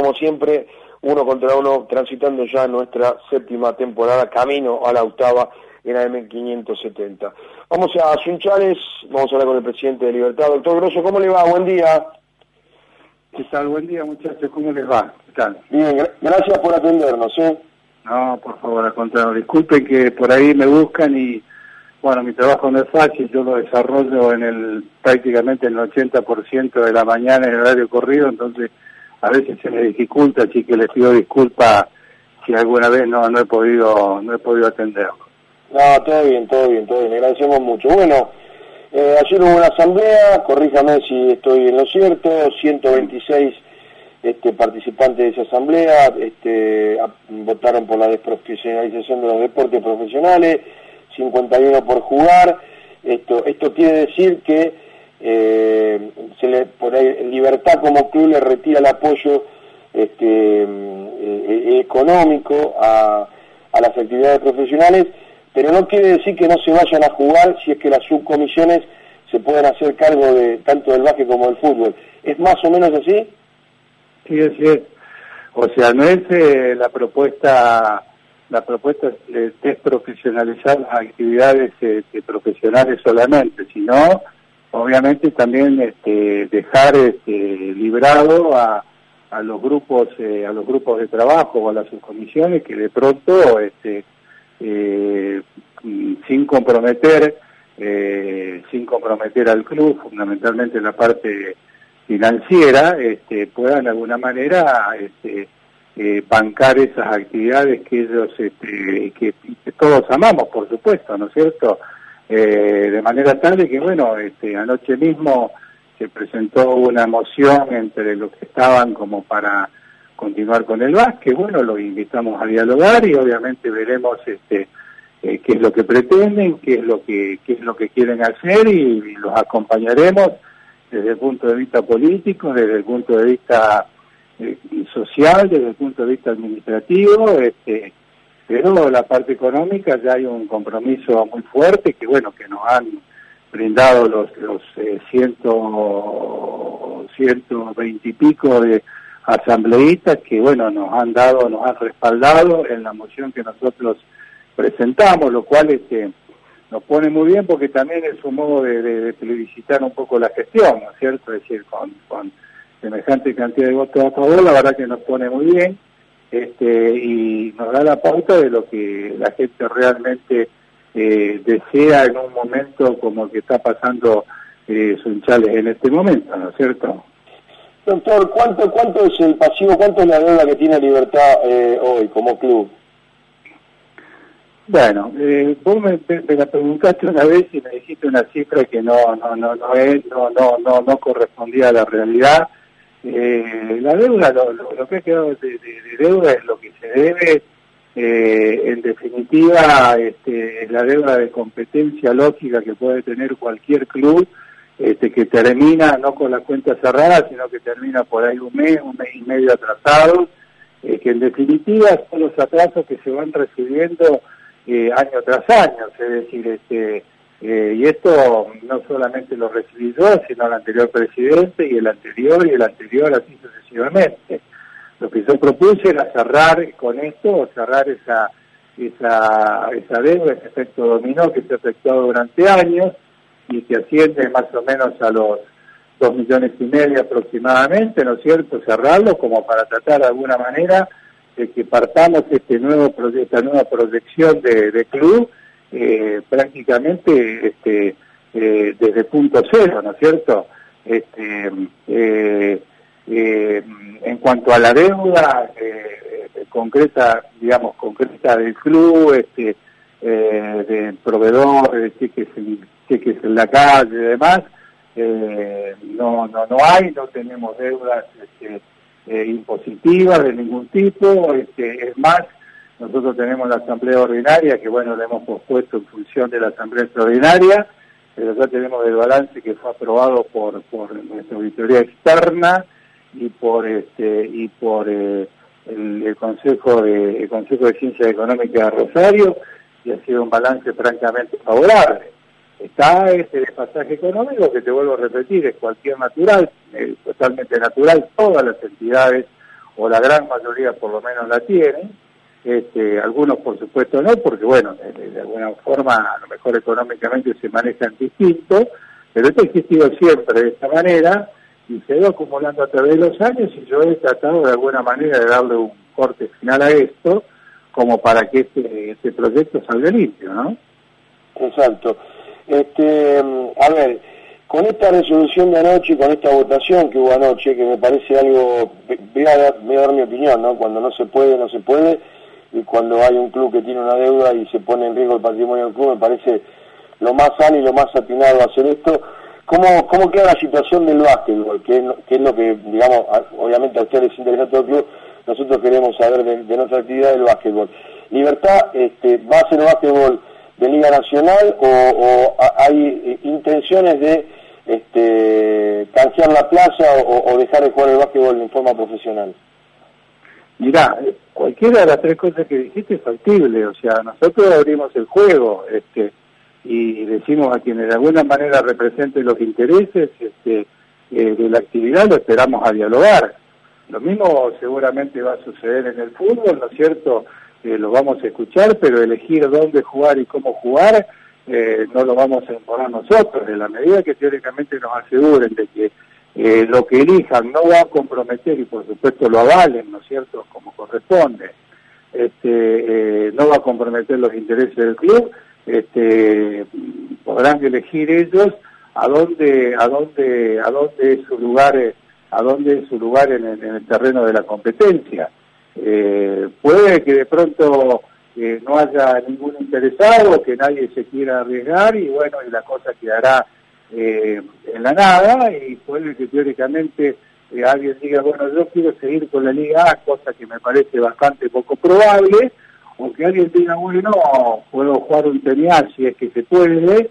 como siempre, uno contra uno, transitando ya nuestra séptima temporada, camino a la octava en AM570. Vamos a Sunchales, vamos a hablar con el presidente de Libertad. Doctor Grosso, ¿cómo le va? Buen día. ¿Qué tal? Buen día, muchachos. ¿Cómo les va? ¿Qué tal? Bien, gracias por atendernos. ¿eh? No, por favor, al contrario. Disculpen que por ahí me buscan y, bueno, mi trabajo no es fácil. Yo lo desarrollo en el prácticamente en el 80% de la mañana en el horario corrido, entonces a veces se me dificulta, así que les pido disculpas si alguna vez no, no he podido no he podido atenderlo. No, todo bien, todo bien, todo bien. agradecemos mucho. Bueno, eh, ayer hubo una asamblea, corríjame si estoy en lo cierto, 126 este, participantes de esa asamblea este, votaron por la desprofesionalización de los deportes profesionales, 51 por jugar. Esto, esto quiere decir que eh, se le, por ahí, Libertad como club le retira el apoyo este, eh, económico a, a las actividades profesionales, pero no quiere decir que no se vayan a jugar si es que las subcomisiones se pueden hacer cargo de tanto del básquet como del fútbol. ¿Es más o menos así? Sí, así es. O sea, no es eh, la propuesta la propuesta es desprofesionalizar las actividades profesionales solamente, sino obviamente también este, dejar este, librado a, a los grupos eh, a los grupos de trabajo o a las subcomisiones que de pronto este, eh, sin comprometer eh, sin comprometer al club fundamentalmente en la parte financiera este, puedan de alguna manera bancar esas actividades que ellos que todos amamos por supuesto no es cierto eh, de manera tal de que, bueno, este, anoche mismo se presentó una moción entre los que estaban como para continuar con el básquet, bueno, los invitamos a dialogar y obviamente veremos este, eh, qué es lo que pretenden, qué es lo que, qué es lo que quieren hacer y, los acompañaremos desde el punto de vista político, desde el punto de vista eh, social, desde el punto de vista administrativo, este, pero la parte económica ya hay un compromiso muy fuerte que bueno que nos han brindado los los eh, ciento ciento y pico de asambleístas que bueno nos han dado nos han respaldado en la moción que nosotros presentamos lo cual este nos pone muy bien porque también es un modo de, de, un poco la gestión ¿no es cierto? es decir con, con semejante cantidad de votos a favor la verdad que nos pone muy bien este, y nos da la pauta de lo que la gente realmente eh, desea en un momento como el que está pasando eh, Sunchales en este momento, ¿no es cierto? Doctor, ¿cuánto, ¿cuánto es el pasivo, cuánto es la deuda que tiene Libertad eh, hoy como club? Bueno, eh, vos me, la preguntaste una vez y me dijiste una cifra que no no no no es, no no no no correspondía a la realidad. Eh, la deuda, lo, que ha quedado de, deuda es lo que se debe, eh, en definitiva, este, es la deuda de competencia lógica que puede tener cualquier club, este, que termina no con la cuenta cerrada, sino que termina por ahí un mes, un mes y medio atrasado, eh, que en definitiva son los atrasos que se van recibiendo año tras año, es decir, este, eh, y esto no solamente lo recibí yo, sino el anterior presidente y el anterior y el anterior, así sucesivamente. Lo que yo propuse era cerrar con esto, cerrar esa, esa, esa deuda, ese efecto dominó que se ha efectuado durante años y que asciende más o menos a los dos millones y medio aproximadamente, ¿no es cierto? Cerrarlo como para tratar de alguna manera de que partamos este nuevo esta nueva proyección de, club eh, prácticamente este, eh, desde punto cero, ¿no es cierto? Este, eh, cuanto a la deuda concreta, digamos, concreta del club, este, proveedor, de cheques, cheques en la calle y demás, no, no, no hay, no tenemos deudas este, impositivas de ningún tipo, este, es más, nosotros tenemos la asamblea ordinaria, que bueno, la hemos pospuesto en función de la asamblea extraordinaria, pero ya tenemos el balance que fue aprobado por, por nuestra auditoría externa y por este y por eh, el, Consejo de el Consejo de Ciencias Económicas de Rosario y ha sido un balance francamente favorable. Está ese despasaje económico que te vuelvo a repetir, es cualquier natural, totalmente natural, todas las entidades o la gran mayoría por lo menos la tienen, este, algunos por supuesto no, porque bueno, de, alguna forma a lo mejor económicamente se manejan distinto, pero esto ha existido siempre de esta manera y se ha ido acumulando a través de los años y yo he tratado de alguna manera de darle un corte final a esto como para que este, este proyecto salga limpio, ¿no? Exacto. Este, a ver, con esta resolución de anoche, con esta votación que hubo anoche, que me parece algo, voy a, dar, mi opinión, ¿no? Cuando no se puede, no se puede, y cuando hay un club que tiene una deuda y se pone en riesgo el patrimonio del club, me parece lo más sano y lo más atinado hacer esto. ¿Cómo, cómo queda la situación del básquetbol? ¿Qué es, lo que, digamos, obviamente a ustedes les interesa todo el club, nosotros queremos saber de, nuestra actividad del básquetbol. Libertad, este, ¿va a ser básquetbol de Liga Nacional o hay intenciones de este, canjear la plaza o, dejar de jugar el básquetbol en forma profesional? Mirá, cualquiera de las tres cosas que dijiste es factible, o sea, nosotros abrimos el juego este, y decimos a quienes de alguna manera representen los intereses este, eh, de la actividad, lo esperamos a dialogar. Lo mismo seguramente va a suceder en el fútbol, ¿no es cierto? Eh, lo vamos a escuchar, pero elegir dónde jugar y cómo jugar eh, no lo vamos a imponer nosotros, en la medida que teóricamente nos aseguren de que eh, lo que elijan no va a comprometer y por supuesto lo avalen, ¿no es cierto?, como corresponde, este, eh, no va a comprometer los intereses del club, este, podrán elegir ellos a dónde, a dónde, a dónde es su lugar, a dónde es su lugar en, el terreno de la competencia. puede que de pronto que no haya ningún interesado, que nadie se quiera arriesgar y bueno, y la cosa quedará eh, en la nada y puede que teóricamente eh, alguien diga, bueno, yo quiero seguir con la Liga A, cosa que me parece bastante poco probable, o que alguien diga, bueno, puedo jugar un TNA si es que se puede,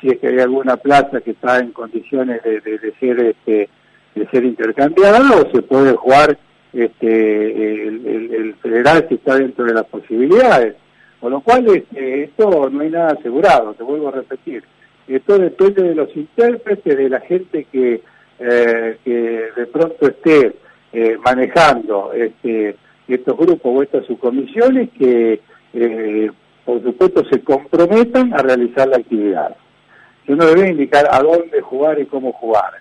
si es que hay alguna plaza que está en condiciones de, de, ser este de ser intercambiada o se puede jugar este, el, federal que está dentro de las posibilidades. Con lo cual, este, esto no hay nada asegurado, te vuelvo a repetir. Esto depende de los intérpretes, de la gente que, eh, que de pronto esté eh, manejando este, estos grupos o estas subcomisiones que, eh, por supuesto, se comprometan a realizar la actividad. Yo no debe indicar a dónde jugar y cómo jugar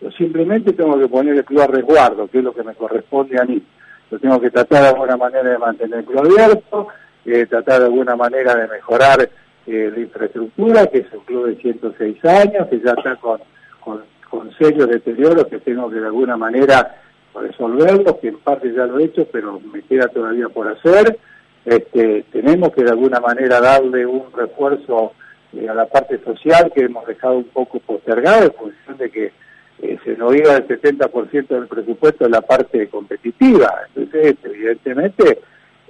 yo simplemente tengo que poner el club a resguardo, que es lo que me corresponde a mí. Yo tengo que tratar de alguna manera de mantener el club abierto, eh, tratar de alguna manera de mejorar eh, la infraestructura, que es un club de 106 años, que ya está con, con, con serios deterioros que tengo que de alguna manera resolverlos, que en parte ya lo he hecho, pero me queda todavía por hacer. Este, tenemos que de alguna manera darle un refuerzo eh, a la parte social que hemos dejado un poco postergado en función de que eh, se nos iba el 70% del presupuesto en la parte competitiva. Entonces, evidentemente,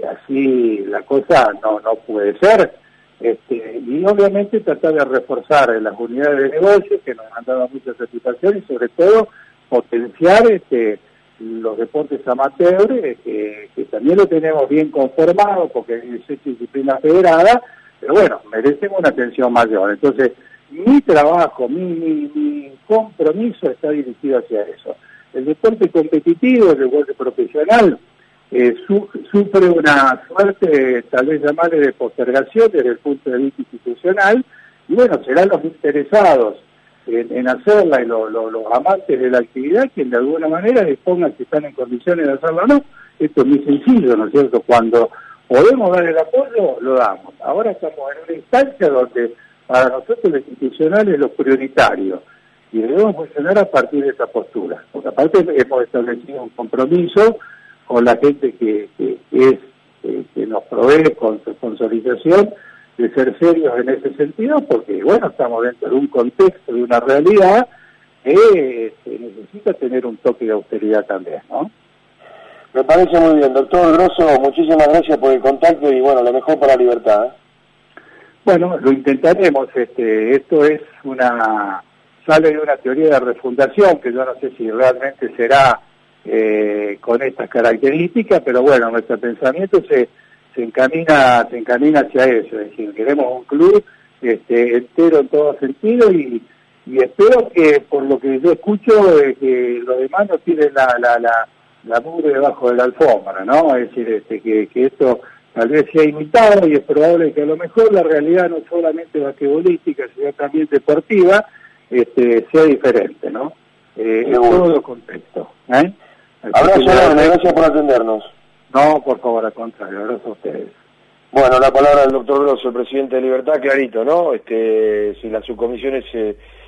así la cosa no, no puede ser. Este, y obviamente tratar de reforzar las unidades de negocio que nos han dado muchas satisfacciones y sobre todo potenciar este, los deportes amateurs, eh, que, que, también lo tenemos bien conformado porque es disciplina federada, pero bueno, merecen una atención mayor. Entonces, mi trabajo, mi, mi, compromiso está dirigido hacia eso. El deporte competitivo, el deporte profesional, eh, sufre una suerte, tal vez llamarle de postergación desde el punto de vista institucional, y bueno, serán los interesados en, hacerla y los amantes de la actividad quien de alguna manera dispongan si están en condiciones de hacerlo o no. Esto es muy sencillo, ¿no es cierto? Cuando podemos dar el apoyo, lo damos. Ahora estamos en una instancia donde para nosotros lo institucional es lo prioritario y debemos funcionar a partir de esa postura, porque aparte hemos establecido un compromiso con la gente que, es que nos provee con su sponsorización de ser serios en ese sentido, porque bueno, estamos dentro de un contexto, de una realidad que este, necesita tener un toque de austeridad también, ¿no? Me parece muy bien, doctor Grosso, muchísimas gracias por el contacto y bueno, lo mejor para la libertad. ¿eh? Bueno, lo intentaremos. Este, esto es una sale de una teoría de refundación que yo no sé si realmente será eh, con estas características, pero bueno, nuestro pensamiento se, se encamina se encamina hacia eso. Es decir, queremos un club este, entero en todo sentido y, y espero que por lo que yo escucho que los demás no tienen la, la, la, la mugre debajo de la alfombra, ¿no? Es decir, este, que, que esto tal vez sea imitado y es probable que a lo mejor la realidad no solamente basquetbolística, sino también deportiva, este, sea diferente, ¿no? Eh, en todos los contextos. ¿eh? Abrazo, gracias por atendernos. No, por favor, al contrario, abrazo a ustedes. Bueno, la palabra del doctor Grosso, el presidente de Libertad, clarito, ¿no? Este, si las subcomisiones... Eh,